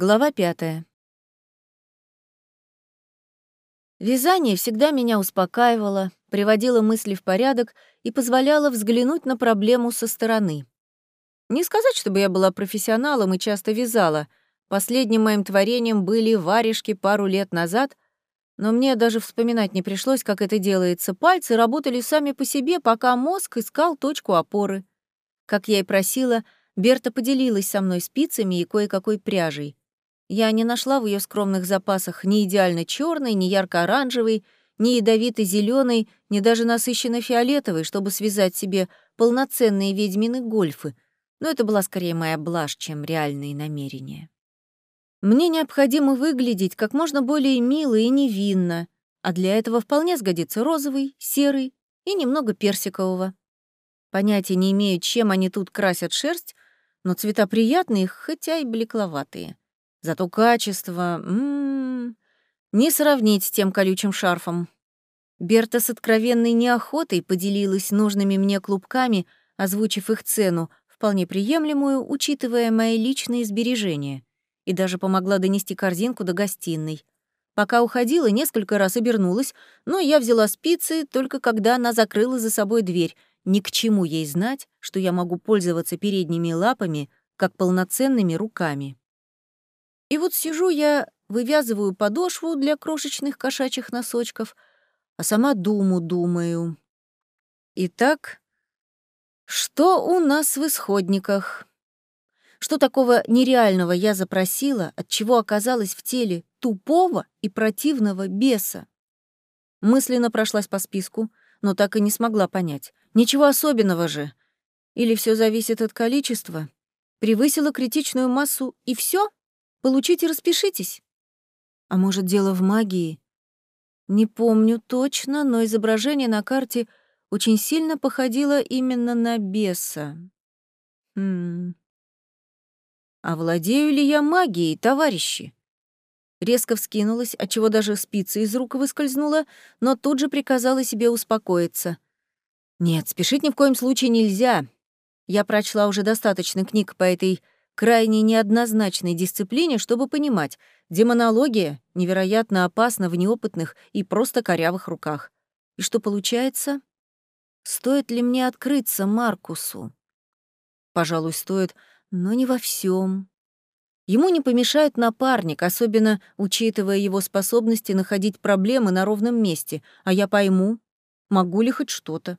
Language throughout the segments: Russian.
Глава пятая. Вязание всегда меня успокаивало, приводило мысли в порядок и позволяло взглянуть на проблему со стороны. Не сказать, чтобы я была профессионалом и часто вязала. Последним моим творением были варежки пару лет назад, но мне даже вспоминать не пришлось, как это делается. Пальцы работали сами по себе, пока мозг искал точку опоры. Как я и просила, Берта поделилась со мной спицами и кое-какой пряжей. Я не нашла в ее скромных запасах ни идеально черной, ни ярко-оранжевой, ни ядовито зеленой, ни даже насыщенно фиолетовой, чтобы связать себе полноценные ведьмины гольфы, но это была скорее моя блажь, чем реальные намерения. Мне необходимо выглядеть как можно более мило и невинно, а для этого вполне сгодится розовый, серый и немного персикового. Понятия не имею, чем они тут красят шерсть, но цвета приятные, хотя и блекловатые. Зато качество... М -м -м, не сравнить с тем колючим шарфом. Берта с откровенной неохотой поделилась нужными мне клубками, озвучив их цену, вполне приемлемую, учитывая мои личные сбережения, и даже помогла донести корзинку до гостиной. Пока уходила, несколько раз обернулась, но я взяла спицы только когда она закрыла за собой дверь. Ни к чему ей знать, что я могу пользоваться передними лапами, как полноценными руками. И вот сижу я, вывязываю подошву для крошечных кошачьих носочков, а сама думу думаю. Итак, что у нас в исходниках? Что такого нереального я запросила, от чего оказалась в теле тупого и противного беса? Мысленно прошлась по списку, но так и не смогла понять. Ничего особенного же. Или все зависит от количества? Превысила критичную массу и все? Получите, распишитесь. А может, дело в магии? Не помню точно, но изображение на карте очень сильно походило именно на беса. Хм. А владею ли я магией, товарищи? Резко вскинулась, отчего даже спица из рук выскользнула, но тут же приказала себе успокоиться. Нет, спешить ни в коем случае нельзя. Я прочла уже достаточно книг по этой крайне неоднозначной дисциплине, чтобы понимать, демонология невероятно опасна в неопытных и просто корявых руках. И что получается? Стоит ли мне открыться Маркусу? Пожалуй, стоит, но не во всем. Ему не помешает напарник, особенно учитывая его способности находить проблемы на ровном месте, а я пойму, могу ли хоть что-то.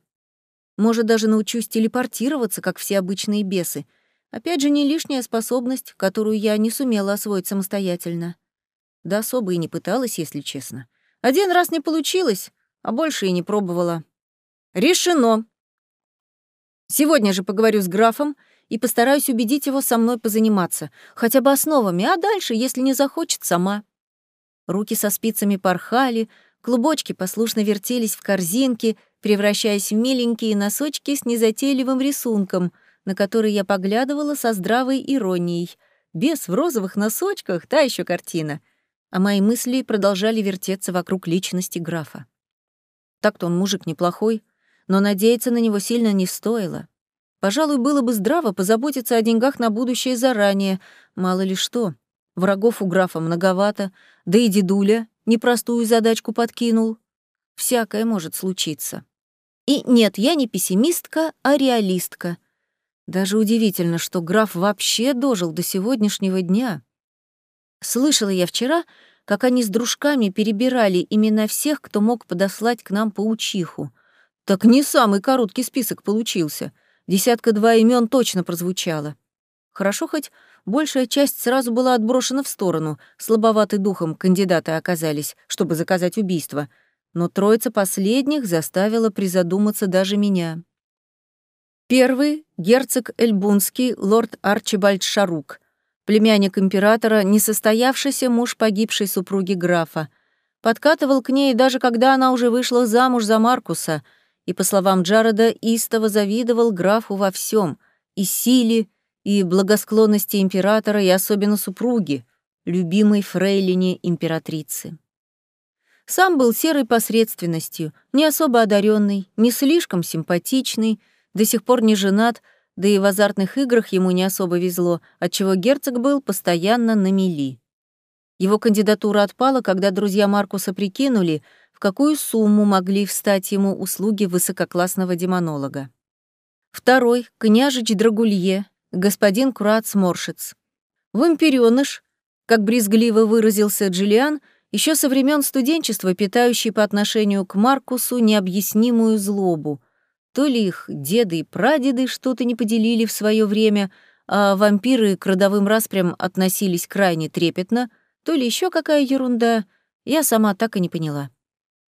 Может, даже научусь телепортироваться, как все обычные бесы — Опять же, не лишняя способность, которую я не сумела освоить самостоятельно. Да особо и не пыталась, если честно. Один раз не получилось, а больше и не пробовала. Решено. Сегодня же поговорю с графом и постараюсь убедить его со мной позаниматься, хотя бы основами, а дальше, если не захочет, сама. Руки со спицами порхали, клубочки послушно вертелись в корзинке, превращаясь в миленькие носочки с незатейливым рисунком — на который я поглядывала со здравой иронией. Бес в розовых носочках — та еще картина. А мои мысли продолжали вертеться вокруг личности графа. Так-то он мужик неплохой, но надеяться на него сильно не стоило. Пожалуй, было бы здраво позаботиться о деньгах на будущее заранее, мало ли что. Врагов у графа многовато, да и дедуля непростую задачку подкинул. Всякое может случиться. И нет, я не пессимистка, а реалистка — даже удивительно, что граф вообще дожил до сегодняшнего дня. Слышала я вчера, как они с дружками перебирали имена всех, кто мог подослать к нам паучиху. Так не самый короткий список получился. Десятка-два имен точно прозвучало. Хорошо хоть большая часть сразу была отброшена в сторону, слабоватый духом кандидаты оказались, чтобы заказать убийство, но троица последних заставила призадуматься даже меня. Первый — герцог Эльбунский, лорд Арчибальд Шарук, племянник императора, несостоявшийся муж погибшей супруги графа. Подкатывал к ней даже когда она уже вышла замуж за Маркуса, и, по словам Джареда, истово завидовал графу во всем и силе, и благосклонности императора, и особенно супруги, любимой фрейлине императрицы. Сам был серой посредственностью, не особо одаренный, не слишком симпатичный, до сих пор не женат, да и в азартных играх ему не особо везло, отчего герцог был постоянно на мели. Его кандидатура отпала, когда друзья Маркуса прикинули, в какую сумму могли встать ему услуги высококлассного демонолога. Второй — княжич Драгулье, господин Курац Моршиц. Вампирёныш, как брезгливо выразился Джиллиан, еще со времен студенчества питающий по отношению к Маркусу необъяснимую злобу. То ли их деды и прадеды что-то не поделили в свое время, а вампиры к родовым распрям относились крайне трепетно, то ли еще какая ерунда, я сама так и не поняла.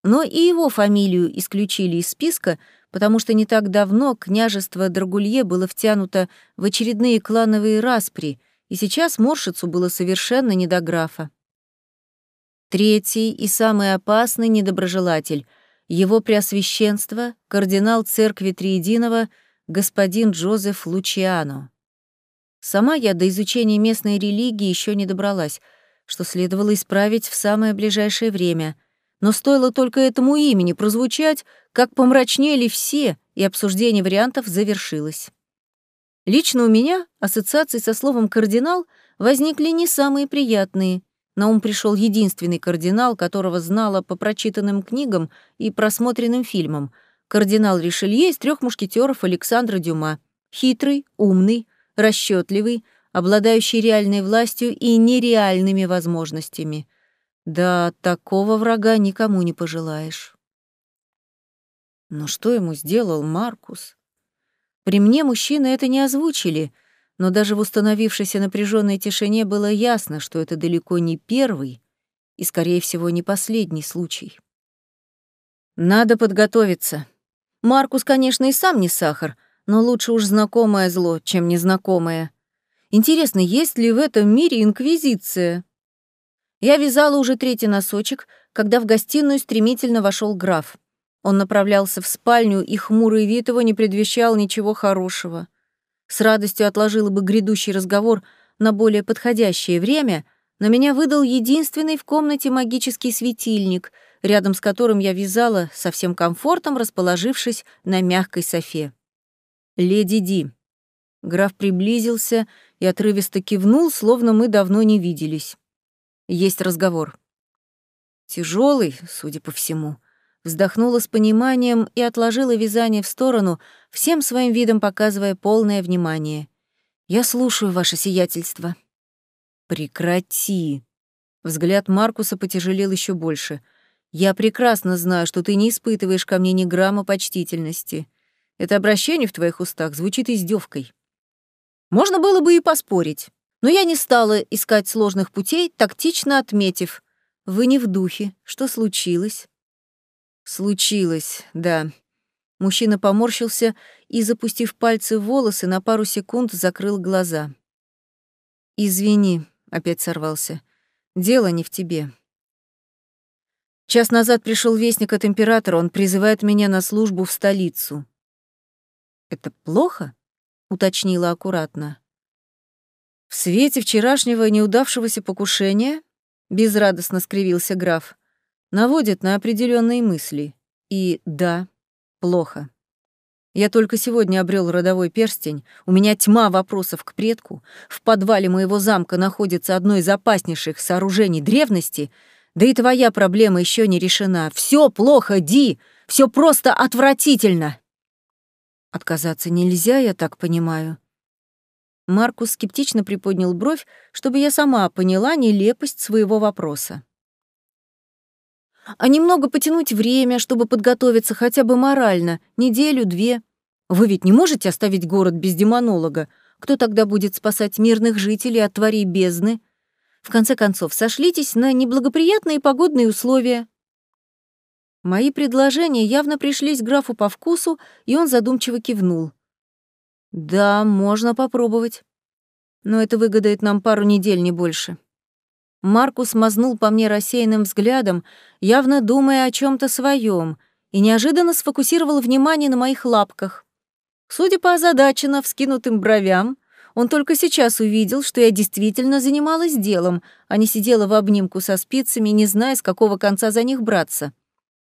Но и его фамилию исключили из списка, потому что не так давно княжество Драгулье было втянуто в очередные клановые распри, и сейчас Моршицу было совершенно не до графа. Третий и самый опасный недоброжелатель — его преосвященство, кардинал церкви Триединого, господин Джозеф Лучиано. Сама я до изучения местной религии еще не добралась, что следовало исправить в самое ближайшее время. Но стоило только этому имени прозвучать, как помрачнели все, и обсуждение вариантов завершилось. Лично у меня ассоциации со словом «кардинал» возникли не самые приятные — на ум пришел единственный кардинал, которого знала по прочитанным книгам и просмотренным фильмам. Кардинал Ришелье из трех мушкетеров Александра Дюма. Хитрый, умный, расчетливый, обладающий реальной властью и нереальными возможностями. Да, такого врага никому не пожелаешь. Но что ему сделал Маркус? При мне мужчины это не озвучили, но даже в установившейся напряженной тишине было ясно, что это далеко не первый и, скорее всего, не последний случай. Надо подготовиться. Маркус, конечно, и сам не сахар, но лучше уж знакомое зло, чем незнакомое. Интересно, есть ли в этом мире инквизиция? Я вязала уже третий носочек, когда в гостиную стремительно вошел граф. Он направлялся в спальню, и хмурый вид его не предвещал ничего хорошего с радостью отложила бы грядущий разговор на более подходящее время, но меня выдал единственный в комнате магический светильник, рядом с которым я вязала со всем комфортом, расположившись на мягкой софе. «Леди Ди». Граф приблизился и отрывисто кивнул, словно мы давно не виделись. «Есть разговор». Тяжелый, судя по всему вздохнула с пониманием и отложила вязание в сторону, всем своим видом показывая полное внимание. «Я слушаю, ваше сиятельство». «Прекрати!» Взгляд Маркуса потяжелел еще больше. «Я прекрасно знаю, что ты не испытываешь ко мне ни грамма почтительности. Это обращение в твоих устах звучит издевкой. Можно было бы и поспорить, но я не стала искать сложных путей, тактично отметив. Вы не в духе. Что случилось?» Случилось, да. Мужчина поморщился и, запустив пальцы в волосы, на пару секунд закрыл глаза. «Извини», — опять сорвался. «Дело не в тебе». Час назад пришел вестник от императора, он призывает меня на службу в столицу. «Это плохо?» — уточнила аккуратно. В свете вчерашнего неудавшегося покушения безрадостно скривился граф наводит на определенные мысли. И да, плохо. Я только сегодня обрел родовой перстень, у меня тьма вопросов к предку, в подвале моего замка находится одно из опаснейших сооружений древности, да и твоя проблема еще не решена. Все плохо, Ди, все просто отвратительно. Отказаться нельзя, я так понимаю. Маркус скептично приподнял бровь, чтобы я сама поняла нелепость своего вопроса а немного потянуть время, чтобы подготовиться хотя бы морально, неделю-две. Вы ведь не можете оставить город без демонолога. Кто тогда будет спасать мирных жителей от тварей бездны? В конце концов, сошлитесь на неблагоприятные погодные условия. Мои предложения явно пришлись графу по вкусу, и он задумчиво кивнул. Да, можно попробовать. Но это выгодает нам пару недель, не больше. Маркус мазнул по мне рассеянным взглядом, явно думая о чем то своем, и неожиданно сфокусировал внимание на моих лапках. Судя по озадаченно вскинутым бровям, он только сейчас увидел, что я действительно занималась делом, а не сидела в обнимку со спицами, не зная, с какого конца за них браться.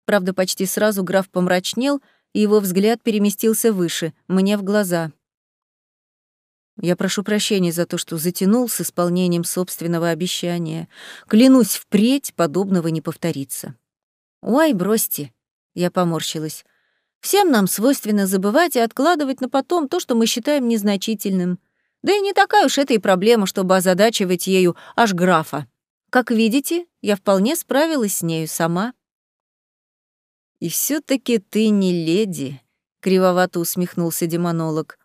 Правда, почти сразу граф помрачнел, и его взгляд переместился выше, мне в глаза. Я прошу прощения за то, что затянул с исполнением собственного обещания. Клянусь, впредь подобного не повторится. Ой, бросьте, я поморщилась. Всем нам свойственно забывать и откладывать на потом то, что мы считаем незначительным. Да и не такая уж это и проблема, чтобы озадачивать ею аж графа. Как видите, я вполне справилась с нею сама. «И все таки ты не леди», — кривовато усмехнулся демонолог.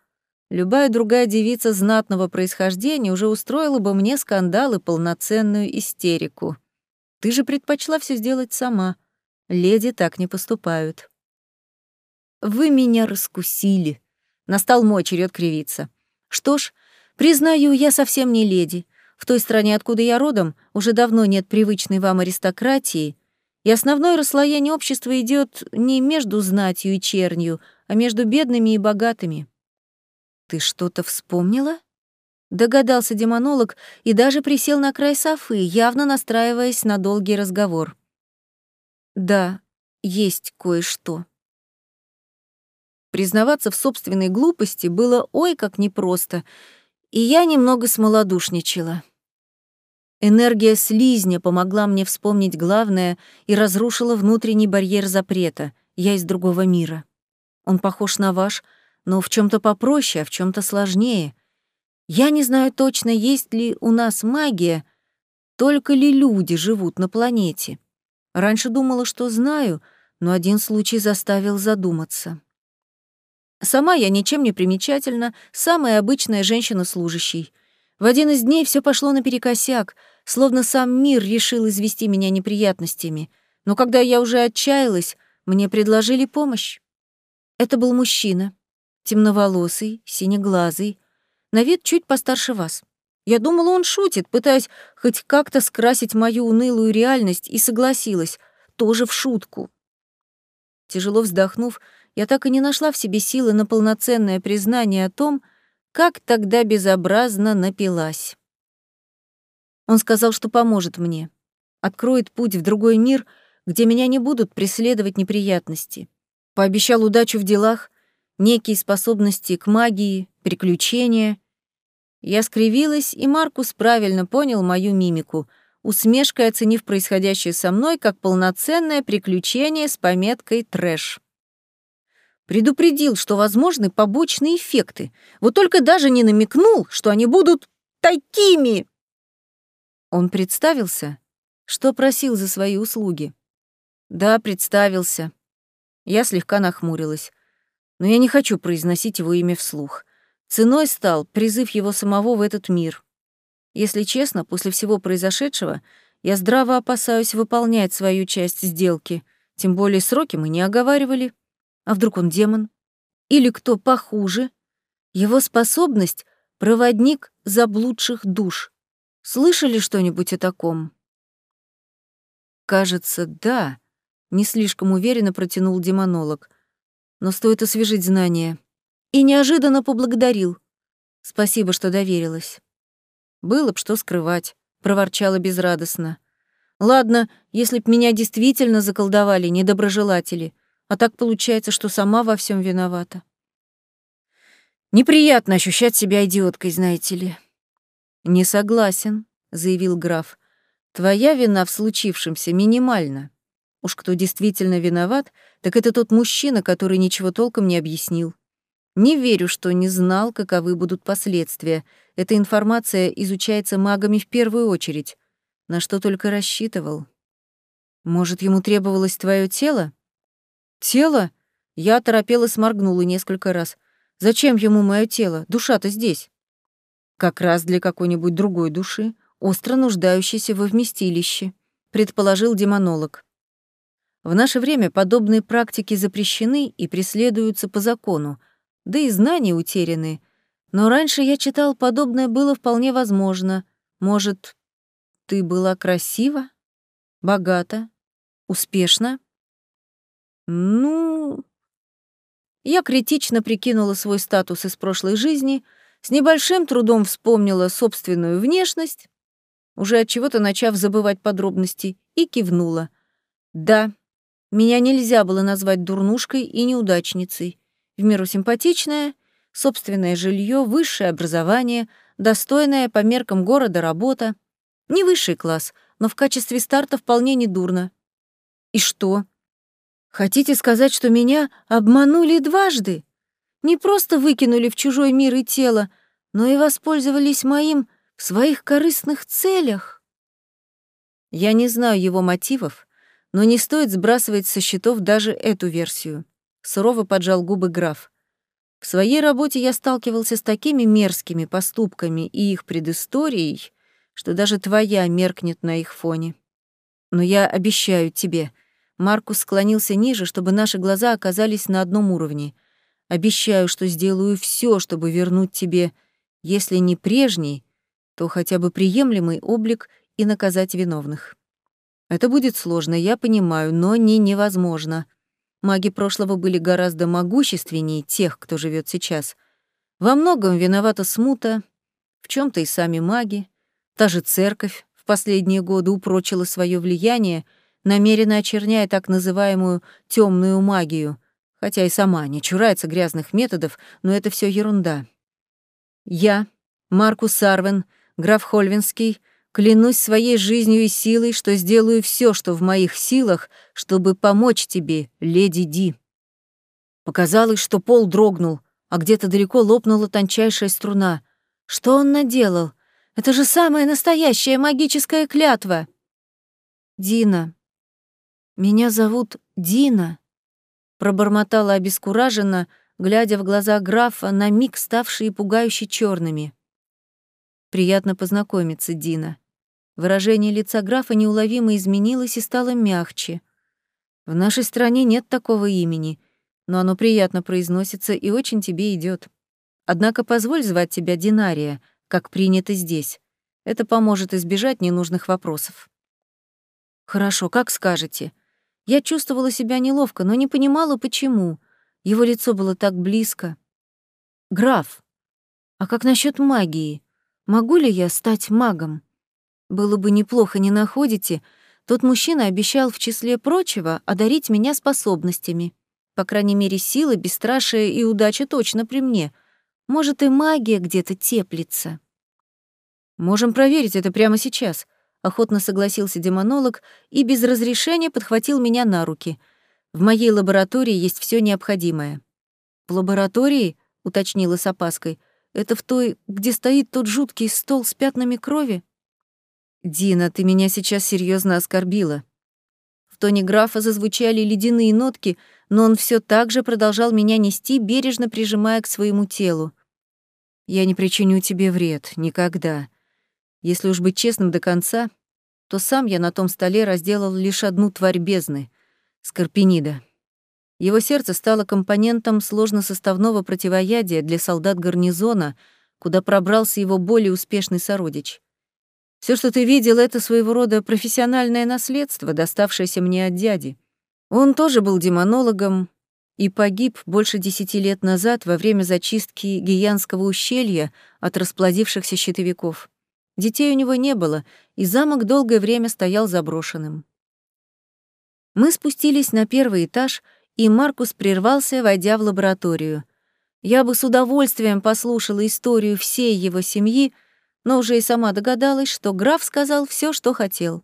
«Любая другая девица знатного происхождения уже устроила бы мне скандал и полноценную истерику. Ты же предпочла все сделать сама. Леди так не поступают». «Вы меня раскусили», — настал мой черед кривиться. «Что ж, признаю, я совсем не леди. В той стране, откуда я родом, уже давно нет привычной вам аристократии, и основное расслоение общества идет не между знатью и чернью, а между бедными и богатыми. «Ты что-то вспомнила?» Догадался демонолог и даже присел на край софы, явно настраиваясь на долгий разговор. «Да, есть кое-что». Признаваться в собственной глупости было ой как непросто, и я немного смолодушничала. Энергия слизня помогла мне вспомнить главное и разрушила внутренний барьер запрета. Я из другого мира. Он похож на ваш, но в чем то попроще, а в чем то сложнее. Я не знаю точно, есть ли у нас магия, только ли люди живут на планете. Раньше думала, что знаю, но один случай заставил задуматься. Сама я ничем не примечательна, самая обычная женщина-служащий. В один из дней все пошло наперекосяк — словно сам мир решил извести меня неприятностями. Но когда я уже отчаялась, мне предложили помощь. Это был мужчина, темноволосый, синеглазый, на вид чуть постарше вас. Я думала, он шутит, пытаясь хоть как-то скрасить мою унылую реальность, и согласилась, тоже в шутку. Тяжело вздохнув, я так и не нашла в себе силы на полноценное признание о том, как тогда безобразно напилась. Он сказал, что поможет мне, откроет путь в другой мир, где меня не будут преследовать неприятности. Пообещал удачу в делах, некие способности к магии, приключения. Я скривилась, и Маркус правильно понял мою мимику, усмешкой оценив происходящее со мной как полноценное приключение с пометкой «трэш». Предупредил, что возможны побочные эффекты, вот только даже не намекнул, что они будут такими. Он представился? Что просил за свои услуги? Да, представился. Я слегка нахмурилась. Но я не хочу произносить его имя вслух. Ценой стал призыв его самого в этот мир. Если честно, после всего произошедшего я здраво опасаюсь выполнять свою часть сделки, тем более сроки мы не оговаривали. А вдруг он демон? Или кто похуже? Его способность — проводник заблудших душ. Слышали что-нибудь о таком? Кажется, да, не слишком уверенно протянул демонолог. Но стоит освежить знания. И неожиданно поблагодарил. Спасибо, что доверилась. Было б что скрывать, проворчала безрадостно. Ладно, если б меня действительно заколдовали недоброжелатели, а так получается, что сама во всем виновата. Неприятно ощущать себя идиоткой, знаете ли. «Не согласен», — заявил граф. «Твоя вина в случившемся минимальна. Уж кто действительно виноват, так это тот мужчина, который ничего толком не объяснил. Не верю, что не знал, каковы будут последствия. Эта информация изучается магами в первую очередь. На что только рассчитывал. Может, ему требовалось твое тело? Тело? Я торопела сморгнула несколько раз. Зачем ему мое тело? Душа-то здесь. Как раз для какой-нибудь другой души, остро нуждающейся во вместилище, предположил демонолог. В наше время подобные практики запрещены и преследуются по закону, да и знания утеряны. Но раньше я читал, подобное было вполне возможно. Может, ты была красива, богата, успешна? Ну... Я критично прикинула свой статус из прошлой жизни — с небольшим трудом вспомнила собственную внешность, уже от чего-то начав забывать подробности, и кивнула. Да, меня нельзя было назвать дурнушкой и неудачницей. В меру симпатичная, собственное жилье, высшее образование, достойная по меркам города работа. Не высший класс, но в качестве старта вполне недурно. И что? Хотите сказать, что меня обманули дважды? Не просто выкинули в чужой мир и тело, но и воспользовались моим в своих корыстных целях? Я не знаю его мотивов, но не стоит сбрасывать со счетов даже эту версию. Сурово поджал губы граф. В своей работе я сталкивался с такими мерзкими поступками и их предысторией, что даже твоя меркнет на их фоне. Но я обещаю тебе, Маркус склонился ниже, чтобы наши глаза оказались на одном уровне. Обещаю, что сделаю все, чтобы вернуть тебе, если не прежний, то хотя бы приемлемый облик и наказать виновных. Это будет сложно, я понимаю, но не невозможно. Маги прошлого были гораздо могущественнее тех, кто живет сейчас. Во многом виновата смута, в чем то и сами маги. Та же церковь в последние годы упрочила свое влияние, намеренно очерняя так называемую темную магию, хотя и сама не чурается грязных методов, но это все ерунда. Я, Маркус Сарвен, граф Хольвинский, Клянусь своей жизнью и силой, что сделаю все, что в моих силах, чтобы помочь тебе, леди Ди. Показалось, что пол дрогнул, а где-то далеко лопнула тончайшая струна. Что он наделал? Это же самая настоящая магическая клятва. Дина. Меня зовут Дина, пробормотала обескураженно, глядя в глаза графа, на миг ставшие пугающе черными. Приятно познакомиться, Дина. Выражение лица графа неуловимо изменилось и стало мягче. В нашей стране нет такого имени, но оно приятно произносится и очень тебе идет. Однако позволь звать тебя Динария, как принято здесь. Это поможет избежать ненужных вопросов. Хорошо, как скажете. Я чувствовала себя неловко, но не понимала, почему. Его лицо было так близко. Граф, а как насчет магии? Могу ли я стать магом? Было бы неплохо, не находите? Тот мужчина обещал в числе прочего одарить меня способностями. По крайней мере, сила, бесстрашие и удача точно при мне. Может, и магия где-то теплится. Можем проверить это прямо сейчас. Охотно согласился демонолог и без разрешения подхватил меня на руки. В моей лаборатории есть все необходимое. В лаборатории, уточнила с опаской, это в той, где стоит тот жуткий стол с пятнами крови? «Дина, ты меня сейчас серьезно оскорбила». В тоне графа зазвучали ледяные нотки, но он все так же продолжал меня нести, бережно прижимая к своему телу. «Я не причиню тебе вред, никогда. Если уж быть честным до конца, то сам я на том столе разделал лишь одну тварь бездны — Скорпенида. Его сердце стало компонентом сложносоставного противоядия для солдат гарнизона, куда пробрался его более успешный сородич. Все, что ты видел, это своего рода профессиональное наследство, доставшееся мне от дяди. Он тоже был демонологом и погиб больше десяти лет назад во время зачистки Гиянского ущелья от расплодившихся щитовиков. Детей у него не было, и замок долгое время стоял заброшенным. Мы спустились на первый этаж, и Маркус прервался, войдя в лабораторию. Я бы с удовольствием послушала историю всей его семьи, но уже и сама догадалась, что граф сказал все, что хотел.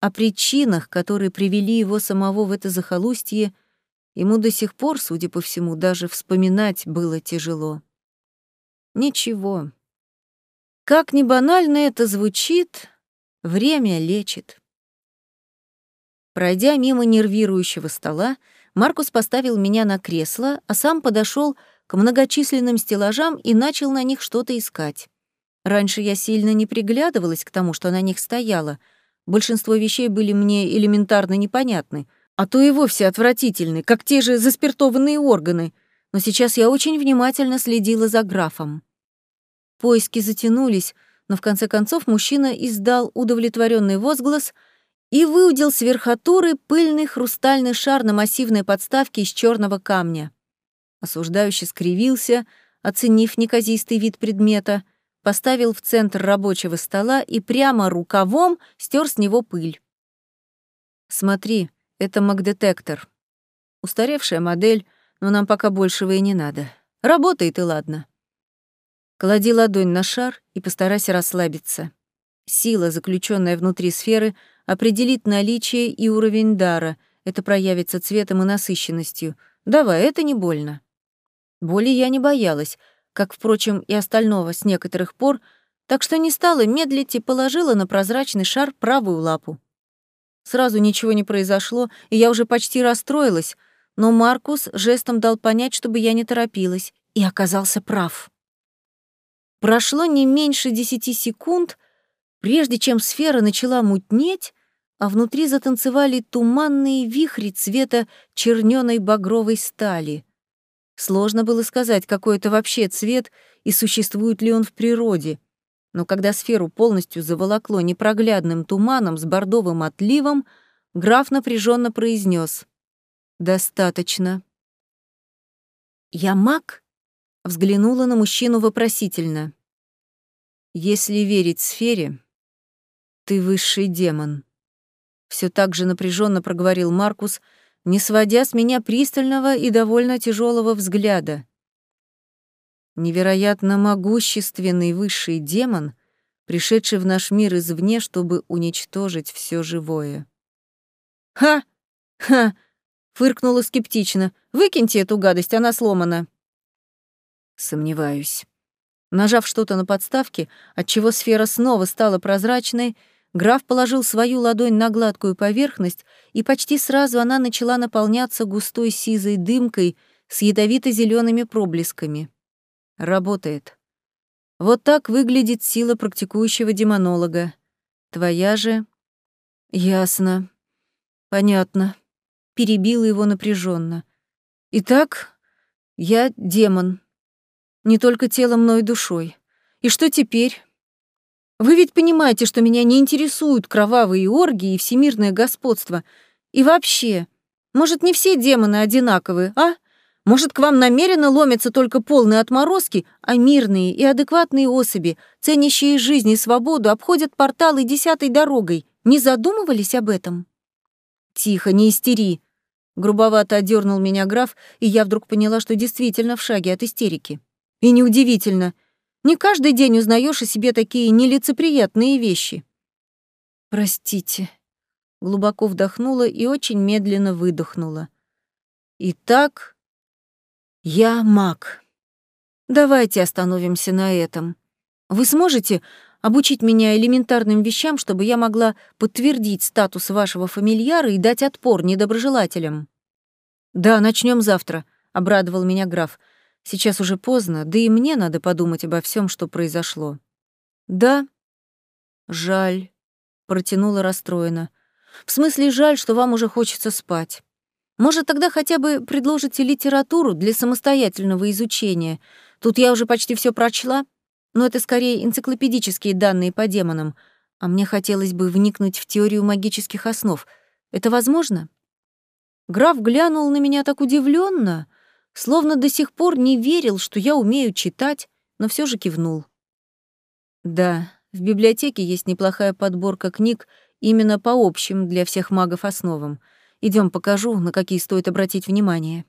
О причинах, которые привели его самого в это захолустье, ему до сих пор, судя по всему, даже вспоминать было тяжело. Ничего. Как ни банально это звучит, время лечит. Пройдя мимо нервирующего стола, Маркус поставил меня на кресло, а сам подошел к многочисленным стеллажам и начал на них что-то искать. Раньше я сильно не приглядывалась к тому, что на них стояло. Большинство вещей были мне элементарно непонятны, а то и вовсе отвратительны, как те же заспиртованные органы. Но сейчас я очень внимательно следила за графом. Поиски затянулись, но в конце концов мужчина издал удовлетворенный возглас и выудил с верхотуры пыльный хрустальный шар на массивной подставке из черного камня. Осуждающе скривился, оценив неказистый вид предмета — поставил в центр рабочего стола и прямо рукавом стер с него пыль. «Смотри, это магдетектор. Устаревшая модель, но нам пока большего и не надо. Работает и ладно. Клади ладонь на шар и постарайся расслабиться. Сила, заключенная внутри сферы, определит наличие и уровень дара. Это проявится цветом и насыщенностью. Давай, это не больно. Боли я не боялась, как, впрочем, и остального с некоторых пор, так что не стала медлить и положила на прозрачный шар правую лапу. Сразу ничего не произошло, и я уже почти расстроилась, но Маркус жестом дал понять, чтобы я не торопилась, и оказался прав. Прошло не меньше десяти секунд, прежде чем сфера начала мутнеть, а внутри затанцевали туманные вихри цвета чернёной багровой стали. Сложно было сказать, какой это вообще цвет и существует ли он в природе. Но когда сферу полностью заволокло непроглядным туманом с бордовым отливом, граф напряженно произнес: «Достаточно». «Я маг?» — взглянула на мужчину вопросительно. «Если верить сфере, ты высший демон», — все так же напряженно проговорил Маркус, не сводя с меня пристального и довольно тяжелого взгляда. Невероятно могущественный высший демон, пришедший в наш мир извне, чтобы уничтожить все живое. «Ха! Ха!» — фыркнула скептично. «Выкиньте эту гадость, она сломана». Сомневаюсь. Нажав что-то на подставке, отчего сфера снова стала прозрачной, граф положил свою ладонь на гладкую поверхность, и почти сразу она начала наполняться густой сизой дымкой с ядовито зелеными проблесками. Работает. Вот так выглядит сила практикующего демонолога. Твоя же... Ясно. Понятно. Перебила его напряженно. Итак, я демон. Не только телом, но и душой. И что теперь? Вы ведь понимаете, что меня не интересуют кровавые оргии и всемирное господство. И вообще, может, не все демоны одинаковые, а? Может, к вам намеренно ломятся только полные отморозки, а мирные и адекватные особи, ценящие жизнь и свободу, обходят порталы десятой дорогой. Не задумывались об этом? Тихо, не истери. Грубовато одернул меня граф, и я вдруг поняла, что действительно в шаге от истерики. И неудивительно. Не каждый день узнаешь о себе такие нелицеприятные вещи. Простите. Глубоко вдохнула и очень медленно выдохнула. Итак, я маг. Давайте остановимся на этом. Вы сможете обучить меня элементарным вещам, чтобы я могла подтвердить статус вашего фамильяра и дать отпор недоброжелателям? Да, начнем завтра, обрадовал меня граф. Сейчас уже поздно, да и мне надо подумать обо всем, что произошло. Да? Жаль, протянула расстроена. В смысле, жаль, что вам уже хочется спать. Может, тогда хотя бы предложите литературу для самостоятельного изучения. Тут я уже почти все прочла, но это скорее энциклопедические данные по демонам, а мне хотелось бы вникнуть в теорию магических основ. Это возможно? Граф глянул на меня так удивленно, словно до сих пор не верил, что я умею читать, но все же кивнул. Да, в библиотеке есть неплохая подборка книг именно по общим для всех магов основам. Идем покажу, на какие стоит обратить внимание.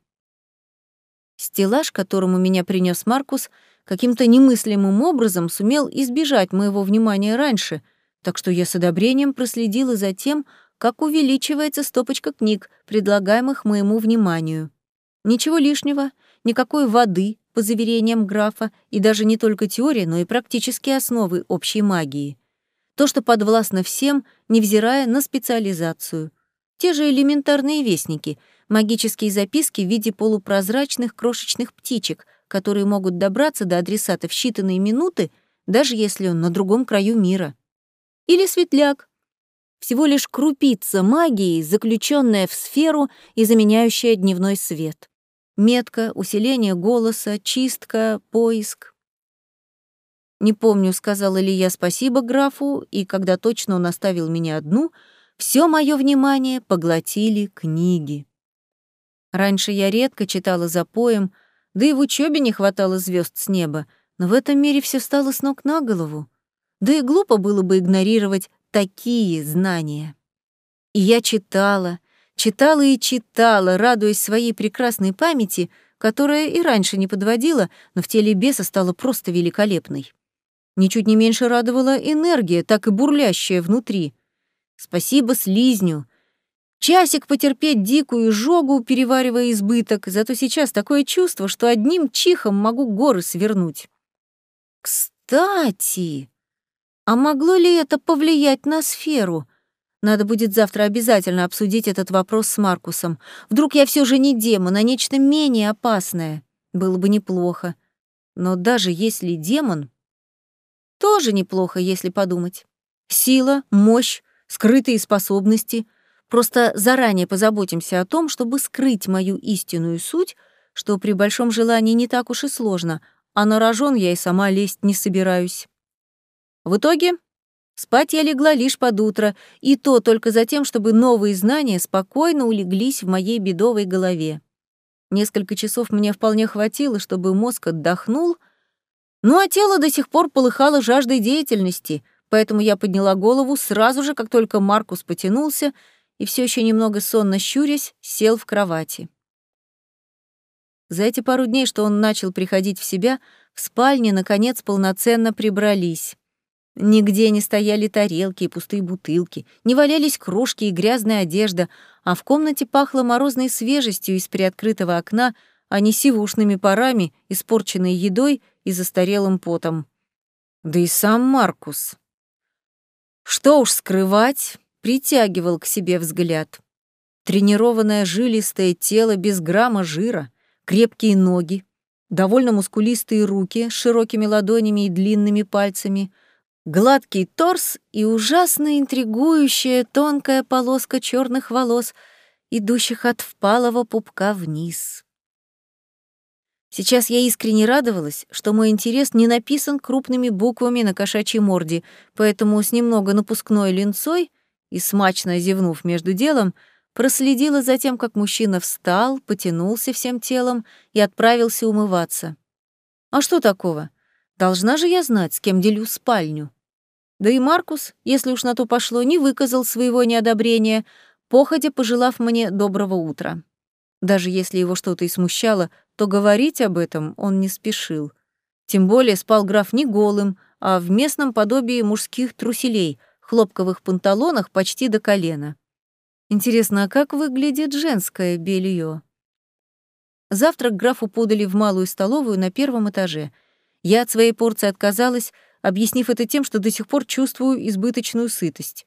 Стеллаж, которому меня принес Маркус, каким-то немыслимым образом сумел избежать моего внимания раньше, так что я с одобрением проследила за тем, как увеличивается стопочка книг, предлагаемых моему вниманию. Ничего лишнего, никакой воды, по заверениям графа, и даже не только теория, но и практические основы общей магии. То, что подвластно всем, невзирая на специализацию. Те же элементарные вестники, магические записки в виде полупрозрачных крошечных птичек, которые могут добраться до адресата в считанные минуты, даже если он на другом краю мира. Или светляк, всего лишь крупица магии, заключенная в сферу и заменяющая дневной свет. Метка, усиление голоса, чистка, поиск. Не помню, сказала ли я спасибо графу, и когда точно он оставил меня одну, все мое внимание поглотили книги. Раньше я редко читала за поем, да и в учебе не хватало звезд с неба, но в этом мире все стало с ног на голову. Да и глупо было бы игнорировать такие знания. И я читала, Читала и читала, радуясь своей прекрасной памяти, которая и раньше не подводила, но в теле беса стала просто великолепной. Ничуть не меньше радовала энергия, так и бурлящая внутри. Спасибо слизню. Часик потерпеть дикую жогу, переваривая избыток, зато сейчас такое чувство, что одним чихом могу горы свернуть. Кстати, а могло ли это повлиять на сферу? Надо будет завтра обязательно обсудить этот вопрос с Маркусом. Вдруг я все же не демон, а нечто менее опасное. Было бы неплохо. Но даже если демон, тоже неплохо, если подумать. Сила, мощь, скрытые способности. Просто заранее позаботимся о том, чтобы скрыть мою истинную суть, что при большом желании не так уж и сложно, а на рожон я и сама лезть не собираюсь. В итоге Спать я легла лишь под утро, и то только за тем, чтобы новые знания спокойно улеглись в моей бедовой голове. Несколько часов мне вполне хватило, чтобы мозг отдохнул, ну а тело до сих пор полыхало жаждой деятельности, поэтому я подняла голову сразу же, как только Маркус потянулся, и все еще немного сонно щурясь, сел в кровати. За эти пару дней, что он начал приходить в себя, в спальне, наконец, полноценно прибрались. Нигде не стояли тарелки и пустые бутылки, не валялись кружки и грязная одежда, а в комнате пахло морозной свежестью из приоткрытого окна, а не сивушными парами, испорченной едой и застарелым потом. Да и сам Маркус. Что уж скрывать, притягивал к себе взгляд. Тренированное жилистое тело без грамма жира, крепкие ноги, довольно мускулистые руки с широкими ладонями и длинными пальцами — гладкий торс и ужасно интригующая тонкая полоска черных волос, идущих от впалого пупка вниз. Сейчас я искренне радовалась, что мой интерес не написан крупными буквами на кошачьей морде, поэтому с немного напускной линцой и смачно зевнув между делом, проследила за тем, как мужчина встал, потянулся всем телом и отправился умываться. А что такого? Должна же я знать, с кем делю спальню. Да и Маркус, если уж на то пошло, не выказал своего неодобрения, походя пожелав мне доброго утра. Даже если его что-то и смущало, то говорить об этом он не спешил. Тем более спал граф не голым, а в местном подобии мужских труселей, хлопковых панталонах почти до колена. Интересно, а как выглядит женское белье? Завтрак графу подали в малую столовую на первом этаже. Я от своей порции отказалась, объяснив это тем, что до сих пор чувствую избыточную сытость.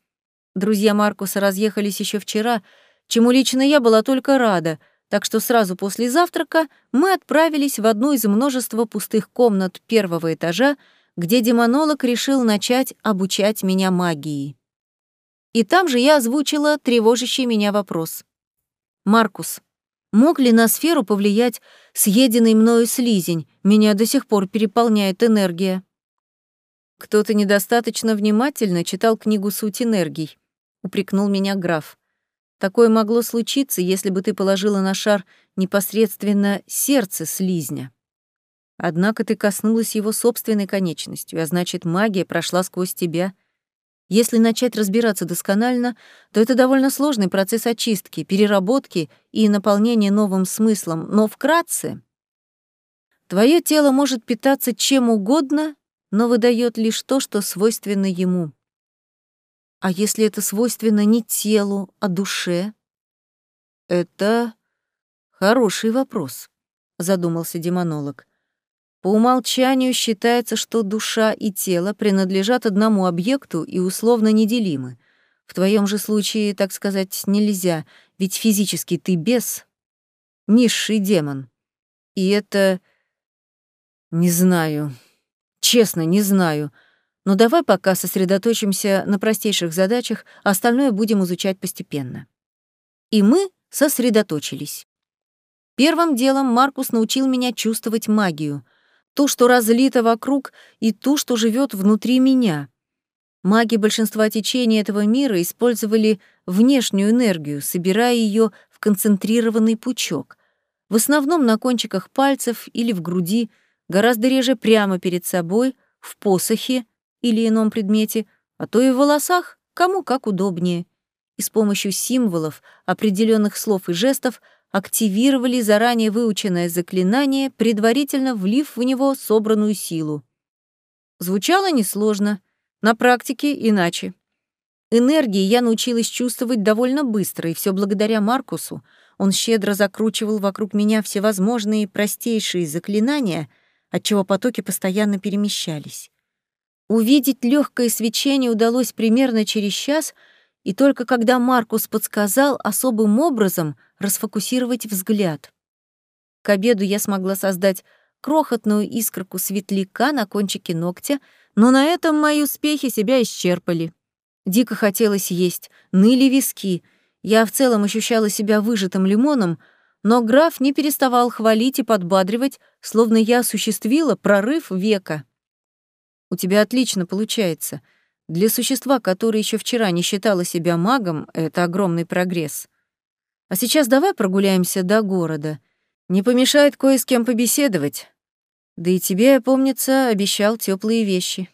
Друзья Маркуса разъехались еще вчера, чему лично я была только рада, так что сразу после завтрака мы отправились в одну из множества пустых комнат первого этажа, где демонолог решил начать обучать меня магии. И там же я озвучила тревожащий меня вопрос. «Маркус, мог ли на сферу повлиять съеденный мною слизень? Меня до сих пор переполняет энергия». «Кто-то недостаточно внимательно читал книгу «Суть энергий», — упрекнул меня граф. «Такое могло случиться, если бы ты положила на шар непосредственно сердце слизня. Однако ты коснулась его собственной конечностью, а значит, магия прошла сквозь тебя. Если начать разбираться досконально, то это довольно сложный процесс очистки, переработки и наполнения новым смыслом, но вкратце... Твое тело может питаться чем угодно но выдает лишь то, что свойственно ему. А если это свойственно не телу, а душе? Это хороший вопрос, задумался демонолог. По умолчанию считается, что душа и тело принадлежат одному объекту и условно неделимы. В твоем же случае, так сказать, нельзя, ведь физически ты бес, низший демон. И это... Не знаю, Честно, не знаю. Но давай пока сосредоточимся на простейших задачах, а остальное будем изучать постепенно. И мы сосредоточились. Первым делом Маркус научил меня чувствовать магию, ту, что разлита вокруг, и ту, что живет внутри меня. Маги большинства течений этого мира использовали внешнюю энергию, собирая ее в концентрированный пучок, в основном на кончиках пальцев или в груди, гораздо реже прямо перед собой, в посохе или ином предмете, а то и в волосах, кому как удобнее. И с помощью символов, определенных слов и жестов активировали заранее выученное заклинание, предварительно влив в него собранную силу. Звучало несложно, на практике иначе. Энергии я научилась чувствовать довольно быстро, и все благодаря Маркусу. Он щедро закручивал вокруг меня всевозможные простейшие заклинания, отчего потоки постоянно перемещались. Увидеть легкое свечение удалось примерно через час, и только когда Маркус подсказал особым образом расфокусировать взгляд. К обеду я смогла создать крохотную искорку светляка на кончике ногтя, но на этом мои успехи себя исчерпали. Дико хотелось есть, ныли виски. Я в целом ощущала себя выжатым лимоном, но граф не переставал хвалить и подбадривать, словно я осуществила прорыв века. У тебя отлично получается. Для существа, которое еще вчера не считало себя магом, это огромный прогресс. А сейчас давай прогуляемся до города. Не помешает кое с кем побеседовать. Да и тебе, помнится, обещал теплые вещи.